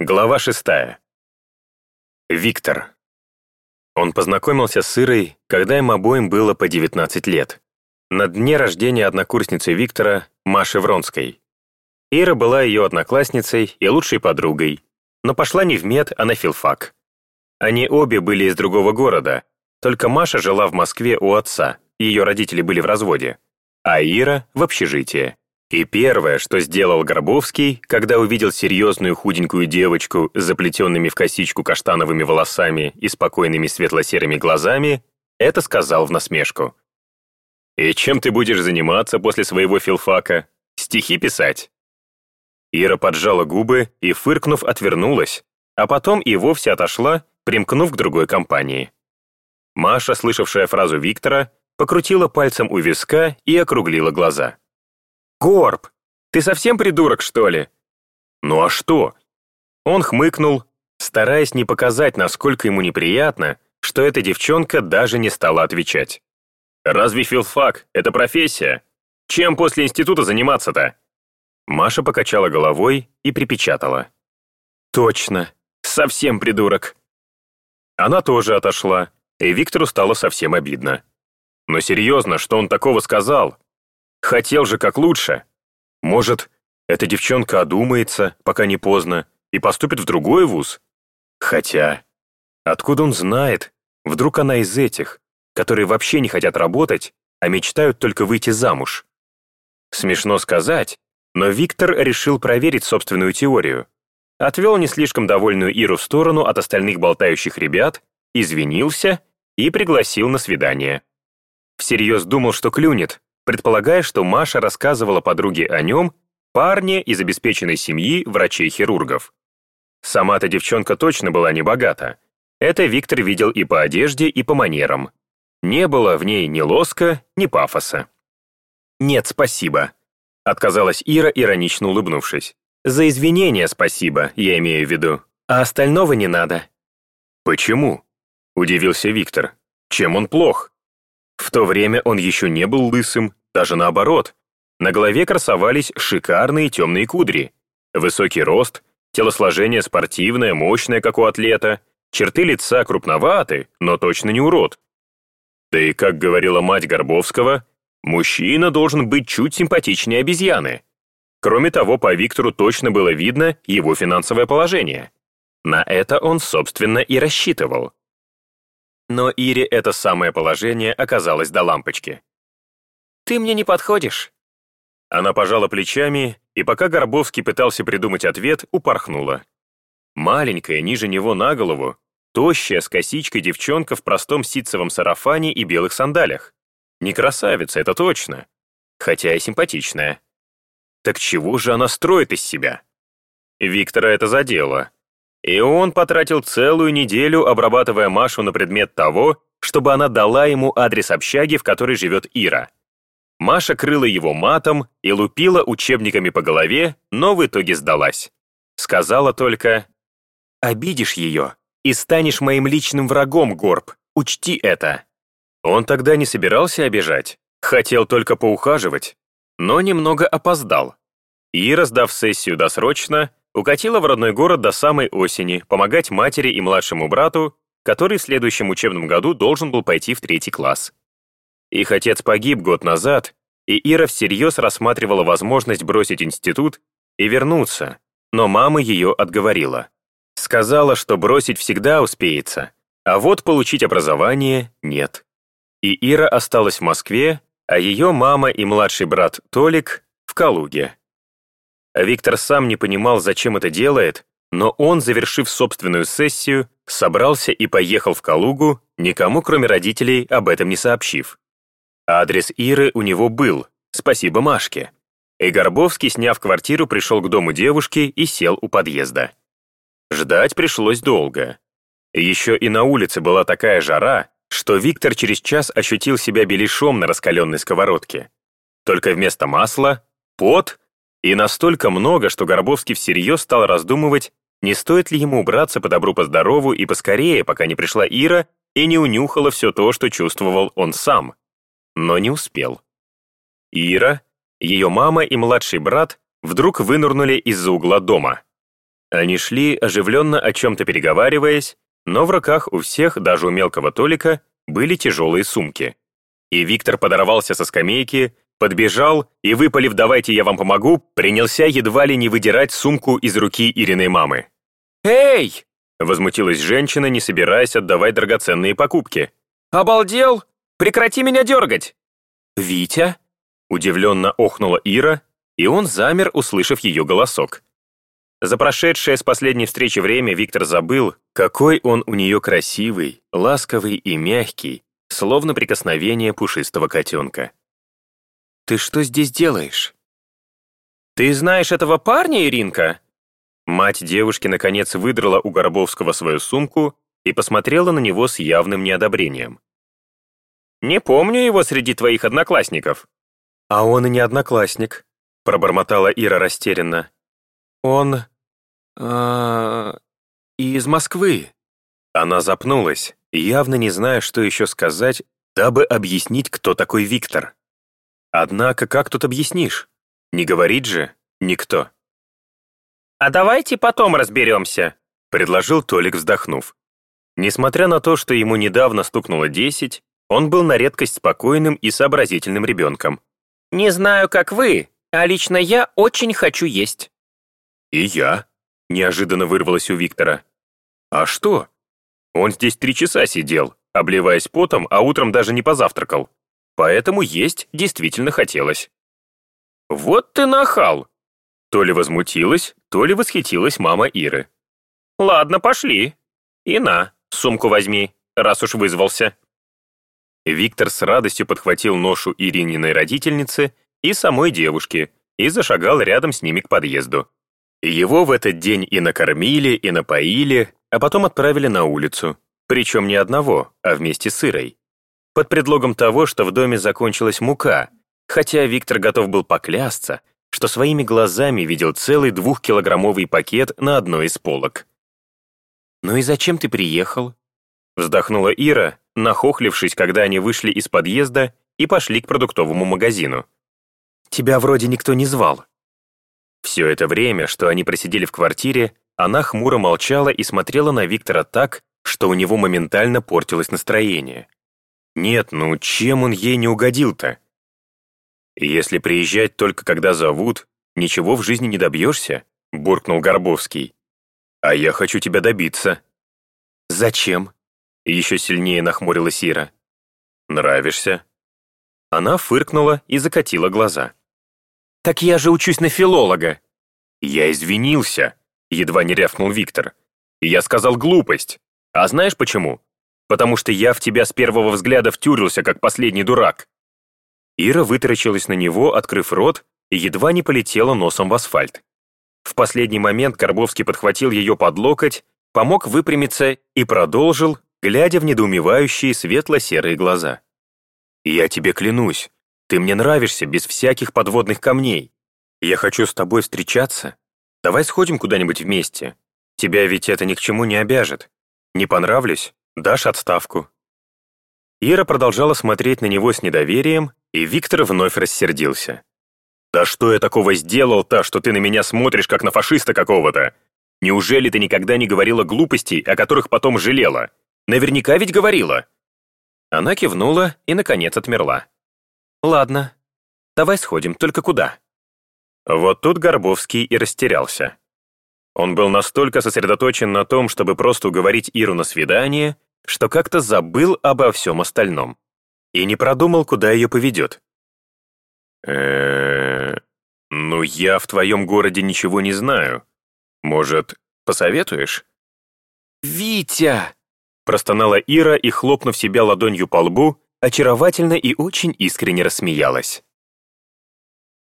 Глава шестая. Виктор. Он познакомился с Ирой, когда им обоим было по 19 лет. На дне рождения однокурсницы Виктора, Маши Вронской. Ира была ее одноклассницей и лучшей подругой, но пошла не в мед, а на филфак. Они обе были из другого города, только Маша жила в Москве у отца, ее родители были в разводе, а Ира — в общежитии. И первое, что сделал Горбовский, когда увидел серьезную худенькую девочку с заплетенными в косичку каштановыми волосами и спокойными светло-серыми глазами, это сказал в насмешку. «И чем ты будешь заниматься после своего филфака? Стихи писать?» Ира поджала губы и, фыркнув, отвернулась, а потом и вовсе отошла, примкнув к другой компании. Маша, слышавшая фразу Виктора, покрутила пальцем у виска и округлила глаза. «Горб, ты совсем придурок, что ли?» «Ну а что?» Он хмыкнул, стараясь не показать, насколько ему неприятно, что эта девчонка даже не стала отвечать. «Разве филфак — это профессия? Чем после института заниматься-то?» Маша покачала головой и припечатала. «Точно, совсем придурок». Она тоже отошла, и Виктору стало совсем обидно. Но серьезно, что он такого сказал? Хотел же как лучше. Может, эта девчонка одумается, пока не поздно, и поступит в другой вуз? Хотя, откуда он знает? Вдруг она из этих, которые вообще не хотят работать, а мечтают только выйти замуж? Смешно сказать, но Виктор решил проверить собственную теорию. Отвел не слишком довольную Иру в сторону от остальных болтающих ребят, извинился и пригласил на свидание. Всерьез думал, что клюнет, предполагая, что Маша рассказывала подруге о нем, парне из обеспеченной семьи врачей-хирургов. Сама-то девчонка точно была не богата. Это Виктор видел и по одежде, и по манерам. Не было в ней ни лоска, ни пафоса. «Нет, спасибо», — отказалась Ира, иронично улыбнувшись. «За извинения спасибо, я имею в виду, а остального не надо». «Почему?» — удивился Виктор. «Чем он плох?» В то время он еще не был лысым, даже наоборот. На голове красовались шикарные темные кудри. Высокий рост, телосложение спортивное, мощное, как у атлета, черты лица крупноваты, но точно не урод. Да и, как говорила мать Горбовского, мужчина должен быть чуть симпатичнее обезьяны. Кроме того, по Виктору точно было видно его финансовое положение. На это он, собственно, и рассчитывал. Но Ире это самое положение оказалось до лампочки. «Ты мне не подходишь». Она пожала плечами, и пока Горбовский пытался придумать ответ, упорхнула. Маленькая, ниже него на голову, тощая, с косичкой девчонка в простом ситцевом сарафане и белых сандалях. Не красавица, это точно. Хотя и симпатичная. Так чего же она строит из себя? Виктора это задело. И он потратил целую неделю, обрабатывая Машу на предмет того, чтобы она дала ему адрес общаги, в которой живет Ира. Маша крыла его матом и лупила учебниками по голове, но в итоге сдалась. Сказала только «Обидишь ее и станешь моим личным врагом, Горб, учти это». Он тогда не собирался обижать, хотел только поухаживать, но немного опоздал. Ира, сдав сессию досрочно, укатила в родной город до самой осени помогать матери и младшему брату, который в следующем учебном году должен был пойти в третий класс. Их отец погиб год назад, и Ира всерьез рассматривала возможность бросить институт и вернуться, но мама ее отговорила. Сказала, что бросить всегда успеется, а вот получить образование нет. И Ира осталась в Москве, а ее мама и младший брат Толик в Калуге. Виктор сам не понимал, зачем это делает, но он, завершив собственную сессию, собрался и поехал в Калугу, никому, кроме родителей, об этом не сообщив. Адрес Иры у него был, спасибо Машке. И Горбовский, сняв квартиру, пришел к дому девушки и сел у подъезда. Ждать пришлось долго. Еще и на улице была такая жара, что Виктор через час ощутил себя беляшом на раскаленной сковородке. Только вместо масла — пот и настолько много, что Горбовский всерьез стал раздумывать, не стоит ли ему убраться по добру по и поскорее, пока не пришла Ира и не унюхала все то, что чувствовал он сам. Но не успел. Ира, ее мама и младший брат вдруг вынырнули из-за угла дома. Они шли, оживленно о чем-то переговариваясь, но в руках у всех, даже у мелкого Толика, были тяжелые сумки. И Виктор подорвался со скамейки, подбежал и, выпалив «давайте я вам помогу», принялся едва ли не выдирать сумку из руки Ириной мамы. «Эй!» — возмутилась женщина, не собираясь отдавать драгоценные покупки. «Обалдел? Прекрати меня дергать!» «Витя?» — удивленно охнула Ира, и он замер, услышав ее голосок. За прошедшее с последней встречи время Виктор забыл, какой он у нее красивый, ласковый и мягкий, словно прикосновение пушистого котенка. «Ты что здесь делаешь?» «Ты знаешь этого парня, Иринка?» Мать девушки наконец выдрала у Горбовского свою сумку и посмотрела на него с явным неодобрением. «Не помню его среди твоих одноклассников». «А он и не одноклассник», — пробормотала Ира растерянно. «Он... Э, из Москвы». Она запнулась, явно не зная, что еще сказать, дабы объяснить, кто такой Виктор. Однако, как тут объяснишь? Не говорит же никто. «А давайте потом разберемся», — предложил Толик, вздохнув. Несмотря на то, что ему недавно стукнуло десять, он был на редкость спокойным и сообразительным ребенком. «Не знаю, как вы, а лично я очень хочу есть». «И я», — неожиданно вырвалось у Виктора. «А что? Он здесь три часа сидел, обливаясь потом, а утром даже не позавтракал. Поэтому есть действительно хотелось». «Вот ты нахал!» То ли возмутилась, то ли восхитилась мама Иры. «Ладно, пошли. И на, сумку возьми, раз уж вызвался». Виктор с радостью подхватил ношу Ирининой родительницы и самой девушки и зашагал рядом с ними к подъезду. Его в этот день и накормили, и напоили, а потом отправили на улицу. Причем не одного, а вместе с Ирой. Под предлогом того, что в доме закончилась мука, хотя Виктор готов был поклясться, что своими глазами видел целый двухкилограммовый пакет на одной из полок. «Ну и зачем ты приехал?» Вздохнула Ира, нахохлившись, когда они вышли из подъезда и пошли к продуктовому магазину. «Тебя вроде никто не звал». Все это время, что они просидели в квартире, она хмуро молчала и смотрела на Виктора так, что у него моментально портилось настроение. Нет, ну чем он ей не угодил-то? Если приезжать только когда зовут, ничего в жизни не добьешься, буркнул Горбовский. А я хочу тебя добиться. Зачем? Еще сильнее нахмурилась Ира. Нравишься? Она фыркнула и закатила глаза. «Так я же учусь на филолога». «Я извинился», — едва не рявкнул Виктор. «Я сказал глупость. А знаешь почему? Потому что я в тебя с первого взгляда втюрился, как последний дурак». Ира вытаращилась на него, открыв рот, и едва не полетела носом в асфальт. В последний момент Карбовский подхватил ее под локоть, помог выпрямиться и продолжил, глядя в недоумевающие светло-серые глаза. «Я тебе клянусь, ты мне нравишься без всяких подводных камней. Я хочу с тобой встречаться. Давай сходим куда-нибудь вместе. Тебя ведь это ни к чему не обяжет. Не понравлюсь? Дашь отставку». Ира продолжала смотреть на него с недоверием, и Виктор вновь рассердился. «Да что я такого сделал-то, что ты на меня смотришь, как на фашиста какого-то? Неужели ты никогда не говорила глупостей, о которых потом жалела? Наверняка ведь говорила!» Она кивнула и, наконец, отмерла. «Ладно, давай сходим, только куда?» Вот тут Горбовский и растерялся. Он был настолько сосредоточен на том, чтобы просто уговорить Иру на свидание, что как-то забыл обо всем остальном. И не продумал, куда ее поведет. э ну я в твоем городе ничего не знаю. Может, посоветуешь?» «Витя!» простонала Ира и, хлопнув себя ладонью по лбу, очаровательно и очень искренне рассмеялась.